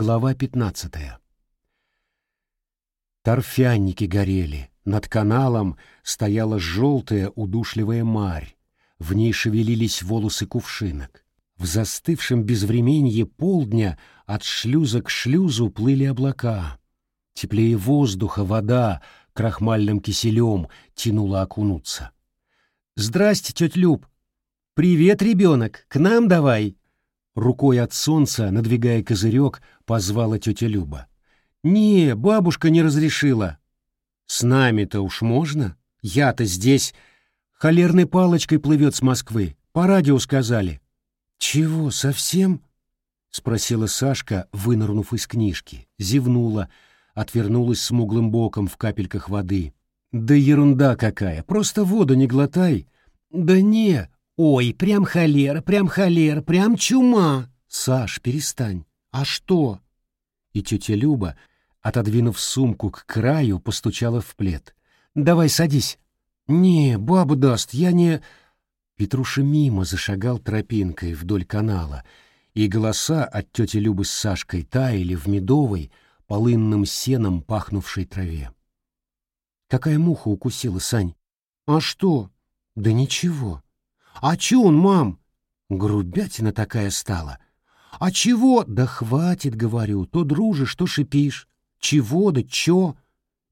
Глава пятнадцатая. Торфяники горели, над каналом стояла желтая удушливая марь, в ней шевелились волосы кувшинок. В застывшем безвременье полдня от шлюза к шлюзу плыли облака. Теплее воздуха вода крахмальным киселем тянула окунуться. «Здрасте, тетя Люб!» «Привет, ребенок! К нам давай!» Рукой от солнца, надвигая козырек, позвала тетя Люба. «Не, бабушка не разрешила». «С нами-то уж можно? Я-то здесь. Холерной палочкой плывет с Москвы. По радио сказали». «Чего, совсем?» — спросила Сашка, вынырнув из книжки. Зевнула, отвернулась смуглым боком в капельках воды. «Да ерунда какая! Просто воду не глотай!» «Да не! Ой, прям холера, прям холера, прям чума!» «Саш, перестань! А что?» И тетя Люба, отодвинув сумку к краю, постучала в плед. «Давай садись!» «Не, баба даст, я не...» Петруша мимо зашагал тропинкой вдоль канала, и голоса от тети Любы с Сашкой таяли в медовой, полынным сеном пахнувшей траве. «Какая муха укусила, Сань?» «А что?» «Да ничего». «А чё он, мам?» Грубятина такая стала. «А чего?» «Да хватит, говорю, то дружишь, то шипишь. Чего да чё?»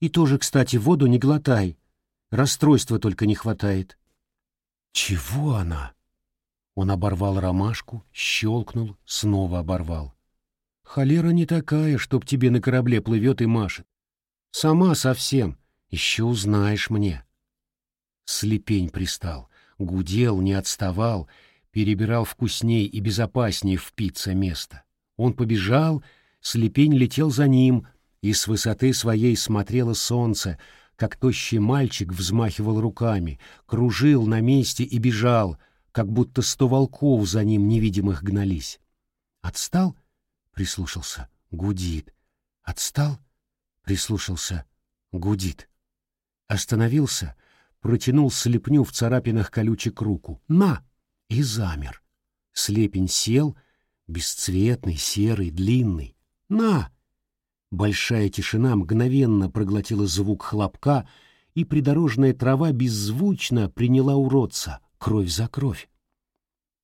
И тоже, кстати, воду не глотай. Расстройства только не хватает. Чего она? Он оборвал ромашку, щелкнул, снова оборвал. Холера не такая, чтоб тебе на корабле плывет и машет. Сама совсем, еще узнаешь мне. Слепень пристал, гудел, не отставал, перебирал вкусней и безопасней впиться место. Он побежал, слепень летел за ним, и с высоты своей смотрело солнце, как тощий мальчик взмахивал руками, кружил на месте и бежал, как будто сто волков за ним невидимых гнались. Отстал? Прислушался. Гудит. Отстал? Прислушался. Гудит. Остановился, протянул слепню в царапинах колючек руку. «На!» И замер. Слепень сел, бесцветный, серый, длинный. «На!» Большая тишина мгновенно проглотила звук хлопка, и придорожная трава беззвучно приняла уродца, кровь за кровь.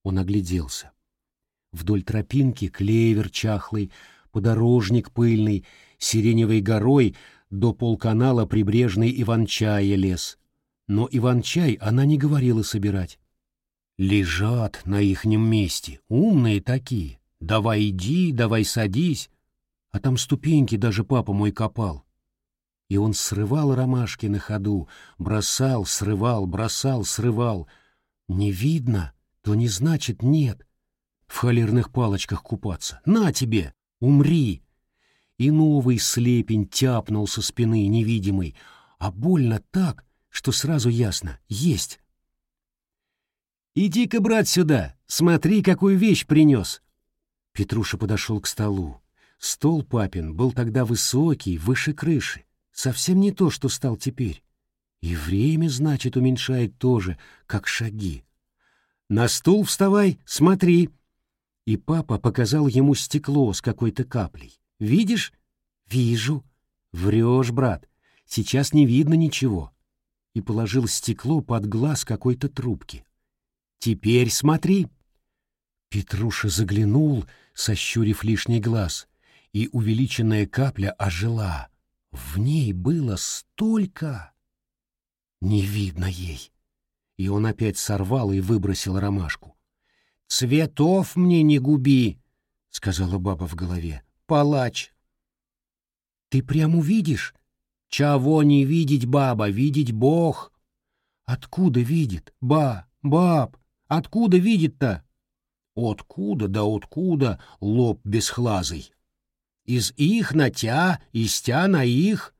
Он огляделся. Вдоль тропинки клевер чахлый, подорожник пыльный, сиреневой горой до полканала прибрежный иван-чая лес. Но иван-чай она не говорила собирать. Лежат на ихнем месте, умные такие. Давай иди, давай садись, а там ступеньки даже папа мой копал. И он срывал ромашки на ходу, бросал, срывал, бросал, срывал. Не видно, то не значит нет. В холерных палочках купаться. На тебе, умри. И новый слепень тяпнул со спины невидимый, а больно так, что сразу ясно — есть. «Иди-ка, брат, сюда, смотри, какую вещь принес!» Петруша подошел к столу. Стол папин был тогда высокий, выше крыши, совсем не то, что стал теперь. И время, значит, уменьшает тоже, как шаги. «На стул вставай, смотри!» И папа показал ему стекло с какой-то каплей. «Видишь?» «Вижу». «Врешь, брат, сейчас не видно ничего». И положил стекло под глаз какой-то трубки. «Теперь смотри». Петруша заглянул, сощурив лишний глаз — и увеличенная капля ожила. В ней было столько... Не видно ей. И он опять сорвал и выбросил ромашку. «Цветов мне не губи!» — сказала баба в голове. «Палач!» «Ты прям увидишь?» «Чего не видеть, баба, видеть Бог!» «Откуда видит? Ба, баб, откуда видит-то?» «Откуда да откуда, лоб бесхлазый!» из их на тя, из тя на их.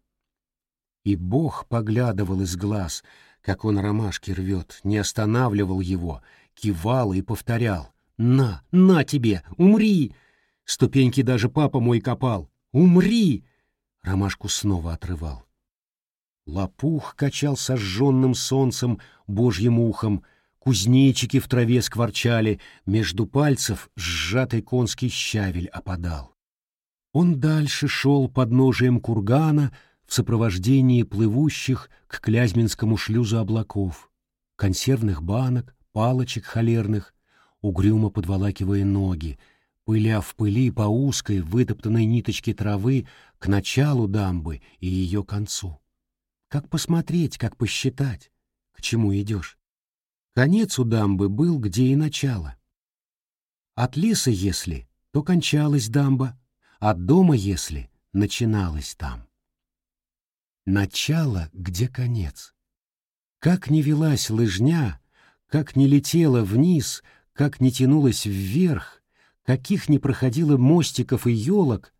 И Бог поглядывал из глаз, как он ромашки рвет, не останавливал его, кивал и повторял. «На, на тебе, умри!» Ступеньки даже папа мой копал. «Умри!» Ромашку снова отрывал. Лопух качал сожженным солнцем божьим ухом, кузнечики в траве скворчали, между пальцев сжатый конский щавель опадал. Он дальше шел под ножием кургана в сопровождении плывущих к Клязьминскому шлюзу облаков, консервных банок, палочек холерных, угрюмо подволакивая ноги, пыля в пыли по узкой вытоптанной ниточке травы к началу дамбы и ее концу. Как посмотреть, как посчитать, к чему идешь? Конец у дамбы был, где и начало. От леса, если, то кончалась дамба, от дома, если, начиналась там. Начало, где конец. Как не велась лыжня, как не летела вниз, как не тянулась вверх, каких не проходило мостиков и елок,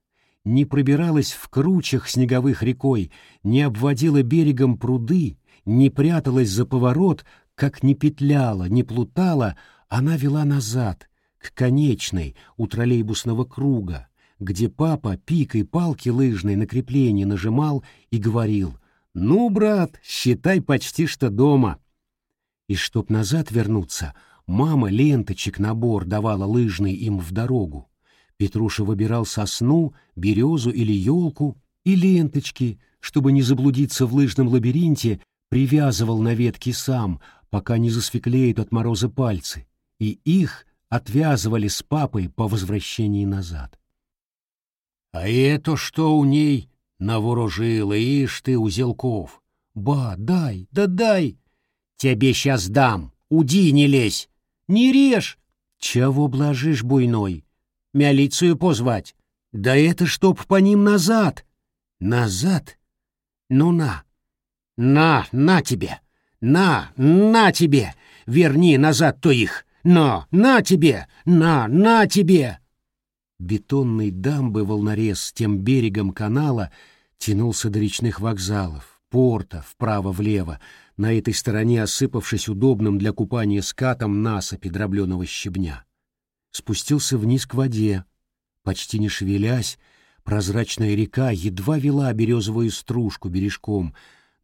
не пробиралась в кручах снеговых рекой, не обводила берегом пруды, не пряталась за поворот, как не петляла, не плутала, она вела назад, к конечной у троллейбусного круга, где папа пикой палки лыжной на крепление нажимал и говорил «Ну, брат, считай почти что дома». И чтоб назад вернуться, мама ленточек набор давала лыжный им в дорогу. Петруша выбирал сосну, березу или елку, и ленточки, чтобы не заблудиться в лыжном лабиринте, привязывал на ветки сам, пока не засвеклеют от мороза пальцы, и их отвязывали с папой по возвращении назад. «А это что у ней?» — наворожила, ишь ты, узелков. «Ба, дай, да дай!» «Тебе сейчас дам, уди не лезь!» «Не режь!» «Чего блажишь, буйной?» «Милицию позвать!» «Да это чтоб по ним назад!» «Назад? Ну на!» «На, на тебе! На, на тебе! Верни назад то их! На, на тебе! На, на тебе!» Бетонной дамбы волнорез с тем берегом канала тянулся до речных вокзалов, порта, вправо-влево, на этой стороне осыпавшись удобным для купания скатом насыпи дробленого щебня. Спустился вниз к воде. Почти не шевелясь, прозрачная река едва вела березовую стружку бережком.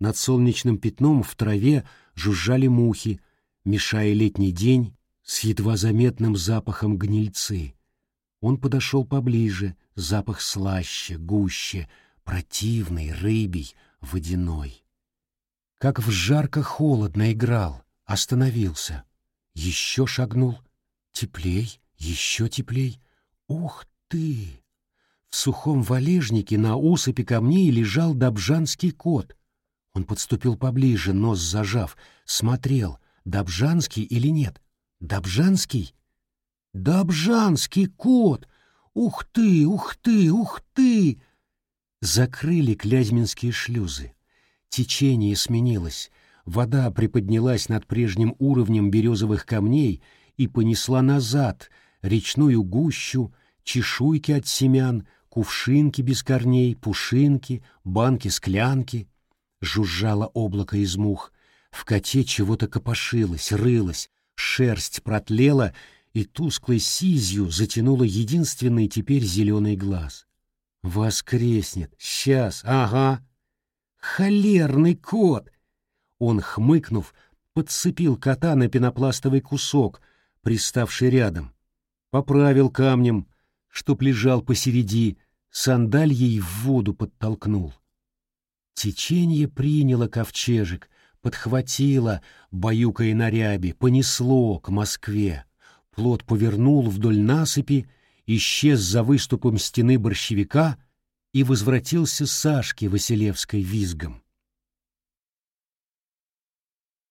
Над солнечным пятном в траве жужжали мухи, мешая летний день с едва заметным запахом гнильцы. Он подошел поближе, запах слаще, гуще, противный, рыбий, водяной. Как в жарко-холодно играл, остановился. Еще шагнул. Теплей, еще теплей. Ух ты! В сухом валежнике на усыпи камней лежал добжанский кот. Он подступил поближе, нос зажав, смотрел, добжанский или нет. Добжанский? Добжанский кот! Ух ты, ух ты, ух ты! Закрыли клязьминские шлюзы. Течение сменилось. Вода приподнялась над прежним уровнем березовых камней и понесла назад речную гущу, чешуйки от семян, кувшинки без корней, пушинки, банки-склянки. Жужжало облако из мух. В коте чего-то копошилось, рылось, шерсть протлела и тусклой сизью затянула единственный теперь зеленый глаз. Воскреснет. Сейчас, ага. Холерный кот! Он, хмыкнув, подцепил кота на пенопластовый кусок, приставший рядом. Поправил камнем, чтоб лежал посереди, сандальей в воду подтолкнул. Течение приняло ковчежек, подхватило, баюкая на ряби, понесло к Москве. Плот повернул вдоль насыпи, исчез за выступом стены борщевика — и возвратился Сашке Василевской визгом.